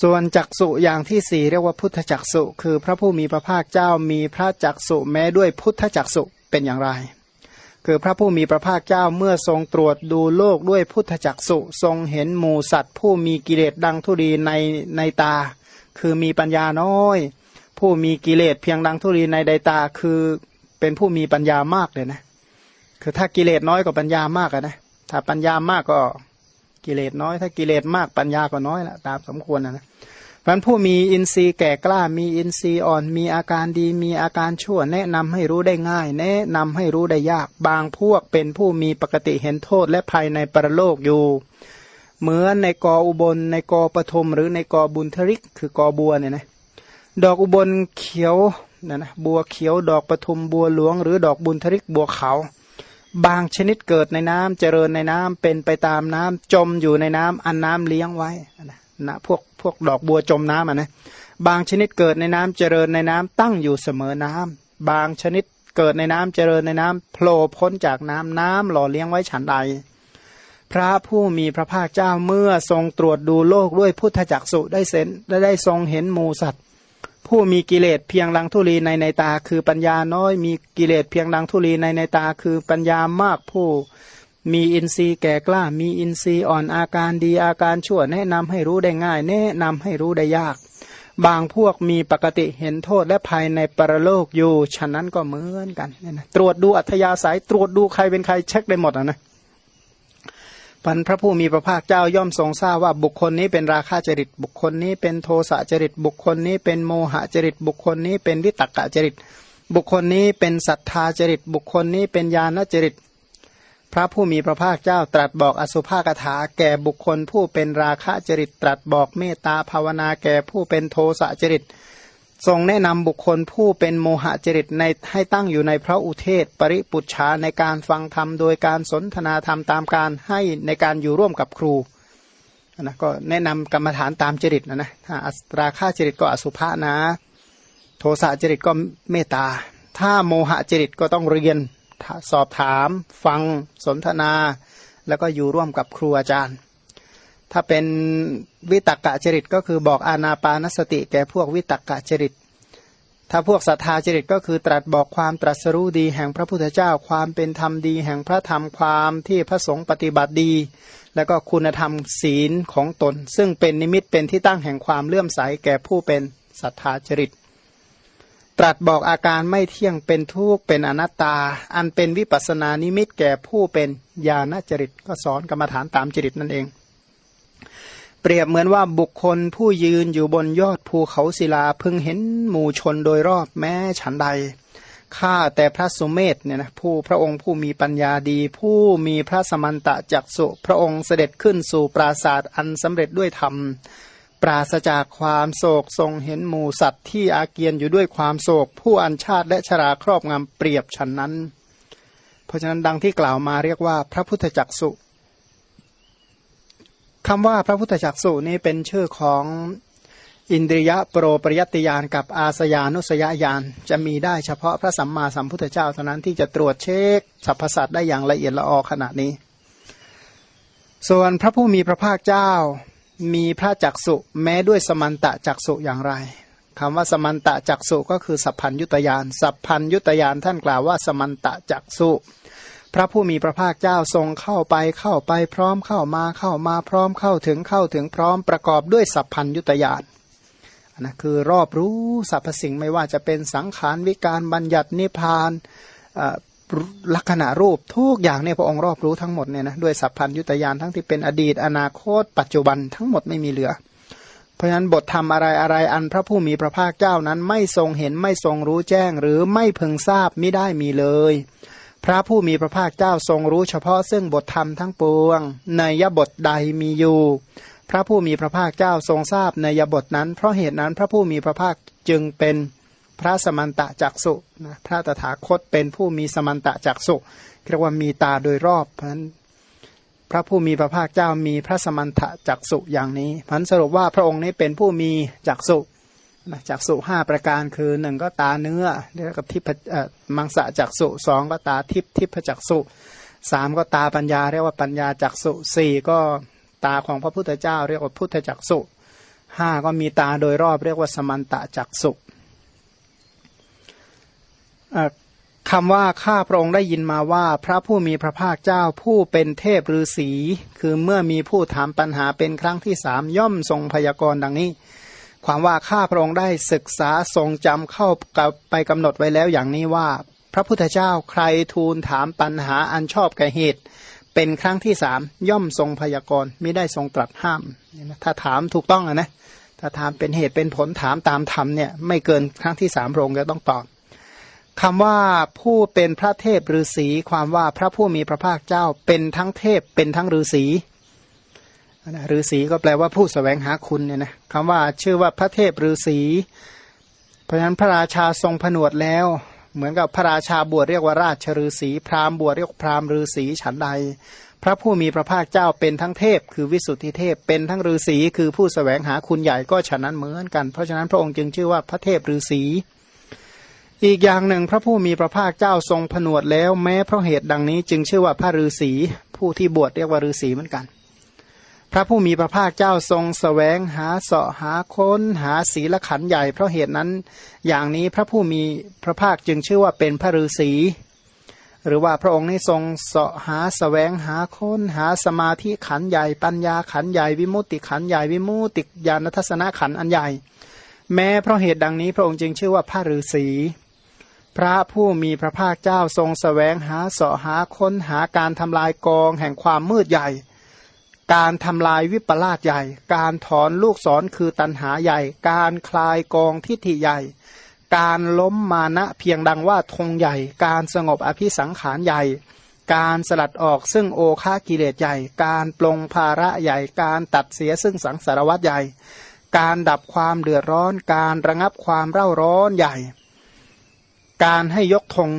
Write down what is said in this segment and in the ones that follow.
ส่วนจักสุอย่างที่สี่เรียกว่าพุทธจักสุ คือพระผู้มีพระภาคเจ้ามีพระจักสุแม้ด้วยพุทธจักสุเป็นอย่างไร คือพระผู้มีพระภาคเจ้าเมื่อทรงตรวจดูโลกด้วยพุทธจักสุทรงเห็นหมูสัตว์ ผู้มีกิเลสดังทุรีในในตา คือมีปัญญาน้อย ผู้มีกิเลสเพียงดังทุรีในใดตาคือเป็นผู้มีปัญญามากเลยนะ คือถ้ากิเลสน้อยกว่าปัญญามากนะถ้าปัญญามากก็ กิเลสน้อย ถ้ากิเลสมากปัญญาก็น้อยละตามสมควรนะนะพันผู้มีอินทรีย์แก่กล้ามีอินทรีย์อ่อน มีอาการดี มีอาการชั่ว แนะนำให้รู้ได้ง่าย แนะนำให้รู้ได้ยาก บางพวกเป็นผู้มีปกติเห็นโทษและภัยในปรโลกอยู่ เหมือนในกออุบล ในกอปฐมหรือในกอบุญทริก คือกอบัวเนี่ยนะดอกอุบลเขียวนะนะบัวเขียวดอกปฐมบัวหลวง หรือดอกบุญทริกบัวเขา บางชนิดเกิดในน้ำเจริญในน้ำเป็นไปตามน้ำจมอยู่ในน้ำอันน้ำเลี้ยงไว้นะนะพวกพวกดอกบัวจมน้ำอะนะบางชนิดเกิดในน้ำเจริญในน้ำตั้งอยู่เสมอน้ำบางชนิดเกิดในน้ำเจริญในน้ำโผล่พ้นจากน้ำน้ำหล่อเลี้ยงไว้ฉันใด พระผู้มีพระภาคเจ้าเมื่อทรงตรวจดูโลกด้วยพุทธจักสุได้เซนและได้ทรงเห็นมูสัตว์ ผู้มีกิเลสเพียงลังทุลีในในตา คือปัญญาน้อย มีกิเลสเพียงลังทุลีในในตา คือปัญญามากผู้ มีอินทรีย์แก่กล้า มีอินทรีย์อ่อนอาการดีอาการชั่วแนะนำให้รู้ได้ง่าย แนะนำให้รู้ได้ยาก บางพวกมีปกติเห็นโทษและภัยในปรโลกอยู่ฉะนั้นก็เหมือนกันนะตรวจดูอัธยาศัยตรวจดูใครเป็นใครเช็คได้หมดนะ พันพระผู้มีพระภาคเจ้าย่อมทรงทราบว่าบุคคลนี้เป็นราคะจริต บุคคลนี้เป็นโทสะจริต บุคคลนี้เป็นโมหะจริต บุคคลนี้เป็นวิตกะจริต บุคคลนี้เป็นศรัทธาจริต บุคคลนี้เป็นญาณจริต พระผู้มีพระภาคเจ้าตรัสบอกอสุภากถาแก่บุคคลผู้เป็นราคะจริต ตรัสบอกเมตตาภาวนาแก่ผู้เป็นโทสะจริต ทรงแนะนำบุคคลผู้เป็นโมหะจริตในให้ตั้งอยู่ในพระอุเทศ ปริปุจฉาในการฟังธรรมโดยการสนทนาธรรมตามการให้ในการอยู่ร่วมกับครูนะก็แนะนำกรรมฐานตามจริตนะนะถ้าอัตราคาจริตก็อสุภะนะ โทสะจริตก็เมตตา ถ้าโมหะจริตก็ต้องเรียนสอบถาม ฟังสนทนา แล้วก็อยู่ร่วมกับครูอาจารย์ ถ้าเป็นวิตกกะจริตก็คือบอกอานาปานสติ แก่พวกวิตกกะจริต ถ้าพวกศรัทธาจริตก็คือตรัสบอกความตรัสรู้ดีแห่งพระพุทธเจ้า ความเป็นธรรมดีแห่งพระธรรมความที่พระสงฆ์ปฏิบัติดี แล้วก็คุณธรรมศีลของตน ซึ่งเป็นนิมิตเป็นที่ตั้งแห่งความเลื่อมใสแก่ผู้เป็นศรัทธาจริต ตรัสบอกอาการไม่เที่ยงเป็นทุกข์เป็นอนัตตา อันเป็นวิปัสสนานิมิตแก่ผู้เป็นญาณจริตก็สอนกรรมฐานตามจริตนั่นเอง เปรียบเหมือนว่าบุคคลผู้ยืนอยู่บนยอดภูเขาศิลาพึงเห็นหมู่ชนโดยรอบแม้ฉันใดข้าแต่พระสุเมธเนี่ยนะผู้พระองค์ผู้มีปัญญาดี ผู้มีพระสมันตะจักสุพระองค์เสด็จขึ้นสู่ปราศาสตร์อันสำเร็จด้วยธรรม ปราศจากความโศกทรงเห็นหมู่สัตว์ที่อาเกียนอยู่ด้วยความโศก ผู้อันชาติและชราครอบงำเปรียบฉันนั้น เพราะฉะนั้นดังที่กล่าวมาเรียกว่าพระพุทธจักสุ คำว่าพระพุทธจักสุนี้เป็นชื่อของอินทรียะโปรปริยติยานกับอาสยานุสยญาณจะมีได้เฉพาะพระสัมมาสัมพุทธเจ้าเท่านั้นที่จะตรวจเช็คสรรพสัตว์ได้อย่างละเอียดละออขนาดนี้ ส่วนพระผู้มีพระภาคเจ้ามีพระจักสุแม้ด้วยสมันตะจักสุอย่างไรคำว่าสมันตะจักสุก็คือสัพพัญยุตยานสัพพัญยุตยานท่านกล่าวว่าสมันตะจักสุ พระผู้มีพระภาคเจ้าทรงเข้าไปเข้าไปพร้อมเข้ามาเข้ามาพร้อมเข้าถึงเข้าถึงพร้อมประกอบด้วยสัพพัญยุตยานนะคือรอบรู้สรรพสิ่งไม่ว่าจะเป็นสังขารวิการบัญญัตินิพานลักษณะรูปทุกอย่างเนี่ยพระองค์รอบรู้ทั้งหมดเนี่ยนะด้วยสัพพัญยุตยานทั้งที่เป็นอดีตอนาคต ปัจจุบันทั้งหมดไม่มีเหลือ เพราะฉะนั้นบทธรรมอะไรอะไรอันพระผู้มีพระภาคเจ้านั้นไม่ทรงเห็นไม่ทรงรู้แจ้งหรือไม่พึงทราบไม่ได้มีเลย พระผู้มีพระภาคเจ้าทรงรู้เฉพาะซึ่งบทธรรมทั้งปวงในยบทใดมีอยู่ พระผู้มีพระภาคเจ้าทรงทราบในยบทนั้น เพราะเหตุนั้นพระผู้มีพระภาคจึงเป็นพระสมันตะจักสุนะพระตถาคตเป็นผู้มีสมันตะจักสุเรียกว่ามีตาโดยรอบเพราะนั้นพระผู้มีพระภาคเจ้ามีพระสมันตะจักสุอย่างนี้พันสรุปว่าพระองค์นี้เป็นผู้มีจักสุ จากสุห้าประการคือหนึ่งก็ตาเนื้อเรียกกับทิพมังสะจากสุสองก็ตาทิพทิพจักสุสามก็ตาปัญญาเรียกว่าปัญญาจักสุสี่ก็ตาของพระพุทธเจ้า เรียกว่าพุทธจักสุห้าก็มีตาโดยรอบเรียกว่าสมันตะจักสุคำว่าข้าพระองค์ได้ยินมาว่าพระผู้มีพระภาคเจ้าผู้เป็นเทพฤาษีคือเมื่อมีผู้ถามปัญหาเป็นครั้งที่สามย่อมทรงพยากรณ์ดังนี้ ความว่าข้าพระองค์ได้ศึกษาทรงจำเข้าไปกำหนดไว้แล้วอย่างนี้ว่า พระพุทธเจ้าใครทูลถามปัญหาอันชอบแก่เหตุ เป็นครั้งที่สามย่อมทรงพยากรณ์ไม่ได้ทรงตรัสห้าม ถ้าถามถูกต้องอะนะถ้าถามเป็นเหตุเป็นผลถามตามธรรมเนี่ยไม่เกินครั้งที่สามพระองค์จะต้องตอบคำว่าผู้เป็นพระเทพฤาษีความว่าพระผู้มีพระภาคเจ้าเป็นทั้งเทพเป็นทั้งฤาษี ฤาษีก็แปลว่าผู้สแสวงหาคุณเนี่ยนะคำว่าชื่อว่าพระเทพฤาษีเพราะฉะนั้นพระราชาทรงผนวดแล้ว เหมือนกับพระราชาบวชเรียกว่าราชฤาษีพราหมณ์บวชเรียกพราหมณ์ฤาษีฉันใด พระผู้มีพระภาคเจ้าเป็นทั้งเทพ คือวิสุทธิเทพเป็นทั้งฤาษีคือผู้สแสวงหาคุณใหญ่ก็ฉะนั้นเหมือนกัน เพราะฉะนั้นพระองค์จึงชื่อว่าพระเทพฤาษีอีกอย่างหนึ่งพระผู้มีพระภาคเจ้าทรงผนวดแล้วแม้เพราะเหตุดังนี้จึงชื่อว่าพระฤาษีผู้ที่บวชเรียกว่าฤาษีเหมือนกัน พระผู้มีพระภาคเจ้าทรงสแสวงหาเสาะหาค้นหาศีลขันใหญ่ เพราะเหตุนั้นอย่างนี้พระผู้มีพระภาคจึงชื่อว่าเป็นพระฤาษีหรือว่าพระองค์นี้ทรงเสาะหาสแสวงหาค้นหาสมาธิขันใหญ่ ปัญญาขันใหญ่วิมุตติขันใหญ่วิมุตติญาณทัศนขันอันใหญ่ แม้เพราะเหตุดังนี้พระองค์จึงชื่อว่าพระฤาษีพระผู้มีพระภาคเจ้าทรงสแสวงหาเสาะหาค้นหาการทำลายกองแห่งความมืดใหญ่ การทำลายวิปลาสใหญ่ การถอนลูกศรคือตันหาใหญ่ การคลายกองทิฏฐิใหญ่ การล้มมานะเพียงดังว่าธงใหญ่ การสงบอภิสังขารใหญ่ การสลัดออกซึ่งโอคากิเลสใหญ่ การปลงภาระใหญ่ การตัดเสียซึ่งสังสารวัตใหญ่ การดับความเดือดร้อน การระงับความเร่าร้อนใหญ่ การให้ยกธง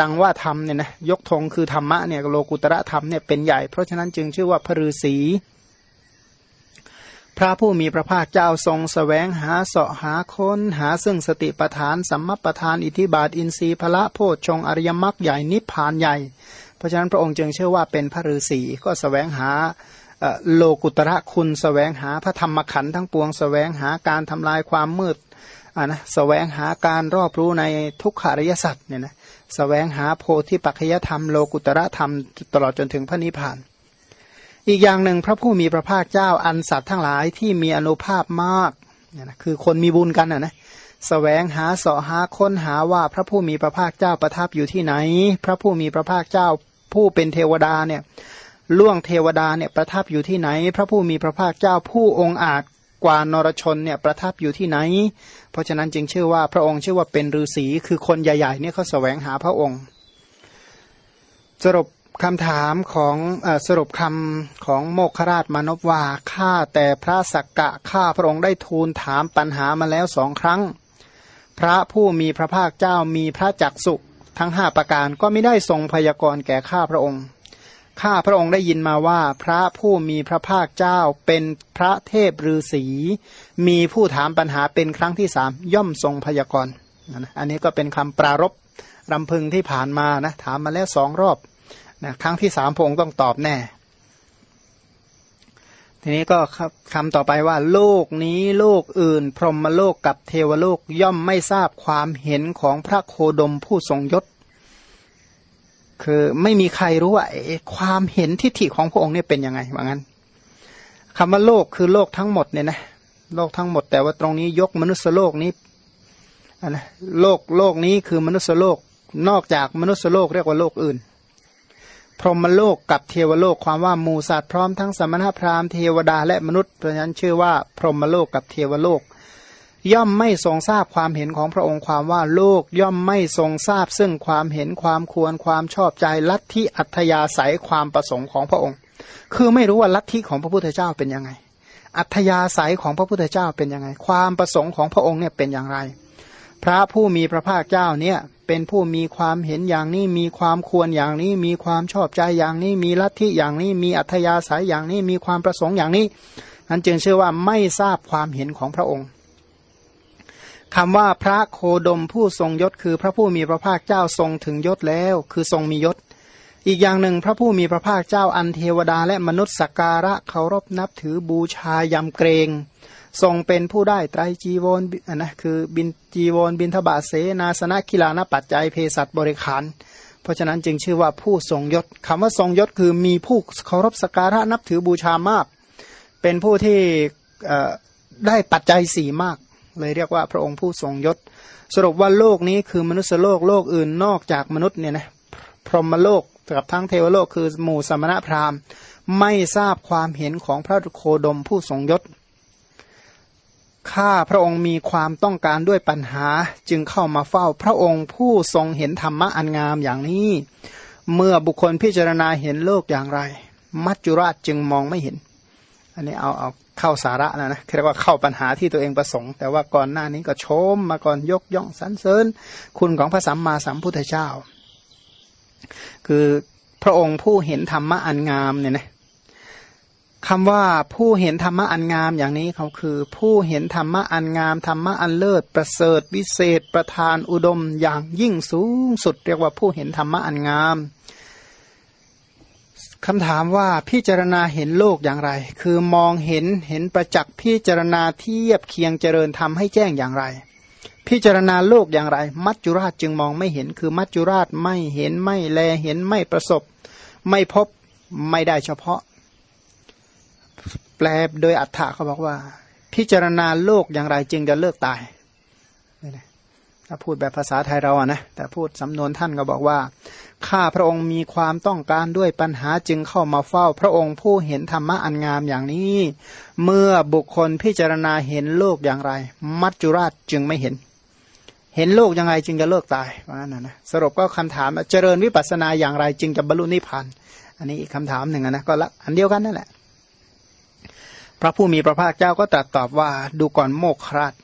ดังว่าธรรมเนี่ยนะยกธงคือธรรมะเนี่ยโลกุตระธรรมเนี่ยเป็นใหญ่ เพราะฉะนั้นจึงชื่อว่าพระฤษีพระผู้มีพระภาคเจ้าทรงสแสวงหาเสาะหาค้นหาซึ่งสติปทาน สัมมปทานอิทิบาท อินทรีย์พละโพชฌงอริยมรรคใหญ่นิพพานใหญ่ เพราะฉะนั้นพระองค์จึงเชื่อว่าเป็นพระฤาษีก็สแสวงหาโลกุตระคุณสแสวงหาพระธรรมขันธ์ทั้งปวงสแสวงหาการทำลายความมืดอ่านะสแสวงหาการรอบรู้ในทุกขาริยสัตว์เนี่ยนะส สวงหาโพธิปัจจยธรรมโลกุตระธรรม ตลอดจนถึงพระนิพพาน อีกอย่างหนึ่งพระผู้มีพระภาคเจ้าอันสัตว์ทั้งหลายที่มีอนุภาพมากเนี่ยนะคือคนมีบุญกันนะนะสแสวงหาเสาะหาค้นหาว่าพระผู้มีพระภาคเจ้าประทับอยู่ที่ไหน พระผู้มีพระภาคเจ้าผู้เป็นเทวดาเนี่ยล่วงเทวดาเนี่ยประทับอยู่ที่ไหน พระผู้มีพระภาคเจ้าผู้องค์อาจ กว่านรชนเนี่ยประทับอยู่ที่ไหน เพราะฉะนั้นจึงชื่อว่าพระองค์ชื่อว่าเป็นฤาษีคือคนใหญ่ๆเนี่ยเขาแสวงหาพระองค์ สรุปคำถามของอสรุปคำของโมคราชมานพว่าข้าแต่พระสักกะข้าพระองค์ได้ทูลถามปัญหามาแล้วสองครั้ง พระผู้มีพระภาคเจ้ามีพระจักสุทั้งห้าประการก็ไม่ได้ทรงพยากรณ์แก่ข้าพระองค์ ข้าพระองค์ได้ยินมาว่าพระผู้มีพระภาคเจ้าเป็นพระเทพฤาษีมีผู้ถามปัญหาเป็นครั้งที่สามย่อมทรงพยากรณ์อันนี้ก็เป็นคำปรารบรำพึงที่ผ่านมานะถามมาแล้วสองรอบนะครั้งที่สามพระองค์ต้องตอบแน่ ทีนี้ก็คำต่อไปว่า โลกนี้โลกอื่น พรหมโลกกับเทวโลกย่อมไม่ทราบความเห็นของพระโคดมผู้ทรงยศ คือไม่มีใครรู้ว่าความเห็นทิฏฐิของพระองค์เนี่ยเป็นยังไงว่างั้นคำว่าโลกคือโลกทั้งหมดเนี่ยนะโลกทั้งหมดแต่ว่าตรงนี้ยกมนุษยโลกนี้นะโลกโลกนี้คือมนุษยโลกนอกจากมนุษยโลกเรียกว่าโลกอื่น พรหมโลกกับเทวโลกความว่ามูสัตว์พร้อมทั้งสมณพราหมณ์เทวดาและมนุษย์เพราะฉะนั้นชื่อว่า พรหมโลกกับเทวโลก ย่อมไม่ทรงทราบความเห็นของพระองค์ความว่าโลกย่อมไม่ทรงทราบ ซึ่งความเห็นความควรความชอบใจลัทธิอัธยาศัยความประสงค์ของพระองค์ คือไม่รู้ว่าลัทธิของพระพุทธเจ้าเป็นยังไง อัธยาศัยของพระพุทธเจ้าเป็นยังไง ความประสงค์ของพระองค์เนี่ยเป็นอย่างไร พระผู้มีพระภาคเจ้าเนี่ยเป็นผู้มีความเห็นอย่างนี้มีความควรอย่างนี้ มีความชอบใจอย่างนี้ มีลัทธิอย่างนี้ มีอัธยาศัยอย่างนี้มีความประสงค์อย่างนี้นั้นจึงเชื่อว่าไม่ทราบความเห็นของพระองค์ คำว่าพระโคดมผู้ทรงยศคือพระผู้มีพระภาคเจ้าทรงถึงยศแล้ว คือทรงมียศ อีกอย่างหนึ่งพระผู้มีพระภาคเจ้าอันเทวดาและมนุษย์สักการะเคารพนับถือบูชายำเกรง ทรงเป็นผู้ได้ไตรจีวรนะคือบินจีวรบินทบาทเสนาสนะกีฬานปัจจัยเภสัชบริขาร เพราะฉะนั้นจึงชื่อว่าผู้ทรงยศคำว่าทรงยศคือมีผู้เคารพสัการะนับถือบูชามาก เป็นผู้ที่ได้ปัจจัยสี่มาก เลยเรียกว่าพระองค์ผู้ทรงยศ สรุปว่าโลกนี้คือมนุษยโลกโลกอื่นนอกจากมนุษย์เนี่ยนะพรหมโลกกับทั้งเทวโลกคือหมู่สมณพราหมณ์ ไม่ทราบความเห็นของพระโคดมผู้ทรงยศข้าพระองค์มีความต้องการด้วยปัญหาจึงเข้ามาเฝ้าพระองค์ผู้ทรงเห็นธรรมะอันงามอย่างนี้ เมื่อบุคคลพิจารณาเห็นโลกอย่างไร มัจจุราชจึงมองไม่เห็น อันนี้เอาเอา เข้าสาระนะนะเรียกว่าเข้าปัญหาที่ตัวเองประสงค์ แต่ว่าก่อนหน้านี้ก็ชมมาก่อนยกย่องสรรเสริญ คุณของพระสัมมาสัมพุทธเจ้า คือพระองค์ผู้เห็นธรรมะอันงามเนี่ยนะคำว่าผู้เห็นธรรมะอันงามอย่างนี้เขาคือ ผู้เห็นธรรมะอันงามธรรมะอันเลิศประเสริฐวิเศษ ประธานอุดมอย่างยิ่งสูงสุด เรียกว่าผู้เห็นธรรมะอันงาม คำถามว่าพิจารณาเห็นโลกอย่างไร คือมองเห็นเห็นประจักษ์พิจารณาเทียบเคียงเจริญทำให้แจ้งอย่างไร พิจารณาโลกอย่างไร มัจจุราชจึงมองไม่เห็น คือมัจจุราชไม่เห็นไม่แลเห็นไม่ประสบ ไม่พบไม่ได้เฉพาะ แปลโดยอัฏฐะเขาบอกว่า พิจารณาโลกอย่างไรจึงจะเลิกตายถ้าพูดแบบภาษาไทยเราอะนะแต่พูดสำนวนท่านก็บอกว่า ข้าพระองค์มีความต้องการด้วยปัญหาจึงเข้ามาเฝ้าพระองค์ผู้เห็นธรรมะอันงามอย่างนี้ เมื่อบุคคลพิจารณาเห็นโลกอย่างไร มัจจุราชจึงไม่เห็น เห็นโลกยังไงจึงจะเลิกตายว่านั่นนะสรุปก็คำถามเจริญวิปัสสนาอย่างไรจึงจะบรรลุนิพพานอันนี้อีกคำถามหนึ่งนะก็ละอันเดียวกันนั่นแหละ พระผู้มีพระภาคเจ้าก็ตรัสตอบว่าดูก่อนโมกขราช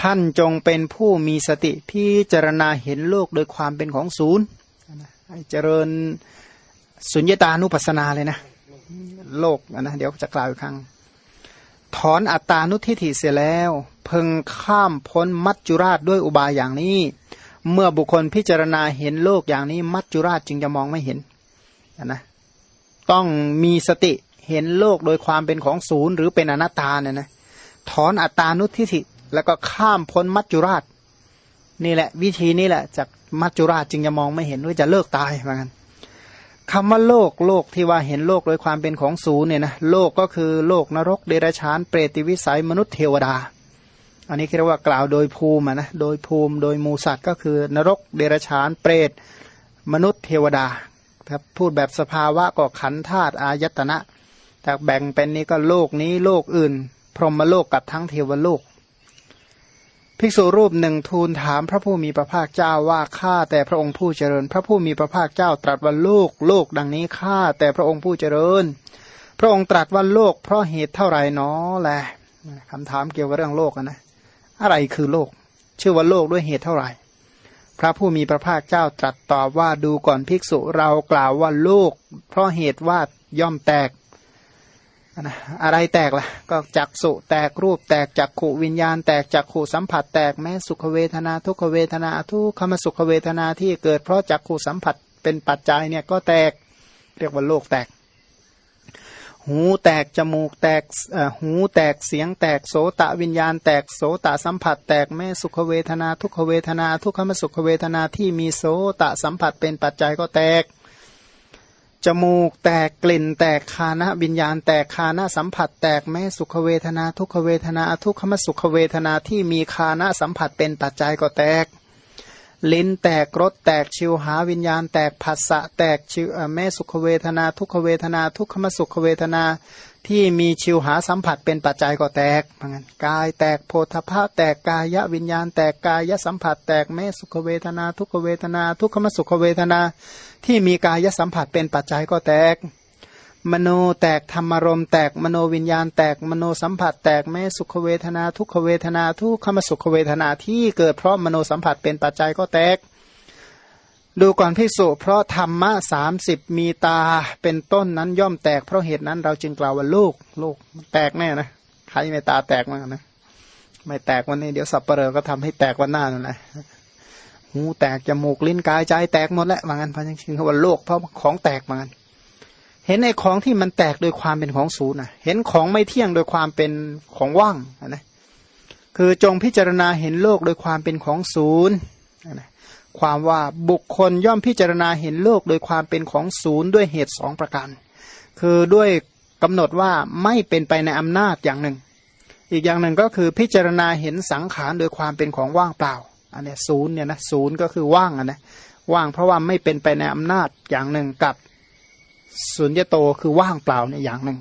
ท่านจงเป็นผู้มีสติพิจารณาเห็นโลกโดยความเป็นของศูนย์ ให้เจริญสุญญตานุปัสสนาเลยนะ โลกนะเดี๋ยวจะกล่าวอีกครั้ง ถอนอัตตานุทิฏฐิเสียแล้ว เพึงข้ามพ้นมัจจุราชด้วยอุบายอย่างนี้ เมื่อบุคคลพิจารณาเห็นโลกอย่างนี้ มัจจุราชจึงจะมองไม่เห็นนะต้องมีสติเห็นโลกโดยความเป็นของศูนย์หรือเป็นอนัตตาเนี่ยนะถอนอัตตานุทิฏฐิแล้วก็ข้ามพ้นมัจจุราช นี่แหละ วิธีนี้แหละจากมัจจุราชจึงจะมองไม่เห็นว่าจะเลิกตายเหมือนกันคำว่าโลกโลกที่ว่าเห็นโลกโดยความเป็นของศูนย์เนี่ยนะโลกก็คือโลกนรกเดรัจฉานเปรติวิสัยมนุษย์เทวดา อันนี้เรียกว่ากล่าวโดยภูมินะโดยภูมิโดยมูสัตว์ก็คือนรกเดรัจฉานเปรตมนุษย์เทวดาถ้าพูดแบบสภาวะก็ขันธาตุอายตนะแต่แบ่งเป็นนี้ก็โลกนี้โลกอื่น พรหมโลกกับทั้งเทวโลก ภิกษุรูปหนึ่งทูลถามพระผู้มีพระภาคเจ้าว่าข้าแต่พระองค์ผู้เจริญ พระผู้มีพระภาคเจ้าตรัสว่าโลกโลกดังนี้ข้าแต่พระองค์ผู้เจริญ พระองค์ตรัสว่าโลกเพราะเหตุเท่าไร่นอแหละคำถามเกี่ยวกับเรื่องโลกนะอะไรคือโลก ชื่อว่าโลกด้วยเหตุเท่าไหร่ พระผู้มีพระภาคเจ้าตรัสตอบว่าดูก่อนภิกษุเรากล่าวว่าโลก เพราะเหตุว่าย่อมแตก นะอะไรแตกละ่ะ ก็จักสุแตกรูปแตกจักขูวิญญาณ แตกจักขูสัมผัสแตกแม้สุขเวทนา ทุกขเวทนาทุกขมสุขเวทนาที่เกิดเพราะจักขูสัมผัสเป็นปัจจัยเนี่ยก็แตกเรียกว่าโลกแตก หูแตกจมูกแตกหูแตกเสียงแตกโสตะวิญญาณ แตกโสตะสัมผัส แตกแม่สุขเวทนา ทุกขเวทนา ทุกขมสุขเวทนาที่มีโสตะสัมผัสเป็นปัจจัยก็แตก จมูกแตกกลิ่น แตกคานะวิญญาณ แตกคานะสัมผัส แตกแม้สุขเวทนา ทุกขเวทนาทุกขมสุขเวทนาที่มีคานะสัมผัสเป็นปัจจัยก็แตก ลิ้นแตกรสแตกชิวหาวิญญาณ แตกผัสสะแตกชิวแม่สุขเวทนา ทุกขเวทนา ทุกขมสุขเวทนาที่มีชิวหาสัมผัสเป็นปัจจัยก็แตกเหมือนกันกายแตกโพธภาพแตกกายวิญญาณ แตกกายสัมผัส แตกแม่สุขเวทนา ทุกขเวทนา ทุกขมสุขเวทนา ที่มีกายสัมผัสเป็นปัจจัยก็แตก มโนแตกธรรมรมแตกมโนวิญญาณแตกมโนสัมผัส แตกแม้สุขเวทนา ทุกขเวทนาทุกขมสุขเวทนาที่เกิดเพราะมโนสัมผัสเป็นปัจจัยก็แตก ดูก่อนพิสุเพราะธรรมะสามสิบมีตาเป็นต้นนั้นย่อมแตกเพราะเหตุนั้นเราจึงกล่าวว่าลูกลูกแตกแน่นะใครไม่ตาแตกมั้งนะไม่แตกวันนี้เดี๋ยวสับเปลือก็ทำให้แตกวันหน้านั่นแหละ หูแตกจมูกลิ้นกายใจแตกหมดแล้วว่างั้นพระยังชื่อว่าโลกเพราะของแตกว่างั้นเห็นไอ้ของที่มันแตกโดยความเป็นของศูนย์นะเห็นของไม่เที่ยงโดยความเป็นของว่างนะคือจงพิจารณาเห็นโลกโดยความเป็นของศูนย์นะความว่าบุคคลย่อมพิจารณาเห็นโลกโดยความเป็นของศูนย์ด้วยเหตุสองประการ คือด้วยกำหนดว่าไม่เป็นไปในอำนาจอย่างหนึ่ง อีกอย่างหนึ่งก็คือพิจารณาเห็นสังขารโดยความเป็นของว่างเปล่า อันนี้ศูนย์เนี่ยนะศูนย์ก็คือว่างอะนะว่างเพราะว่าไม่เป็นไปในอำนาจอย่างหนึ่งกับสุญญโตคือว่างเปล่าเนี่ยอย่างหนึ่ง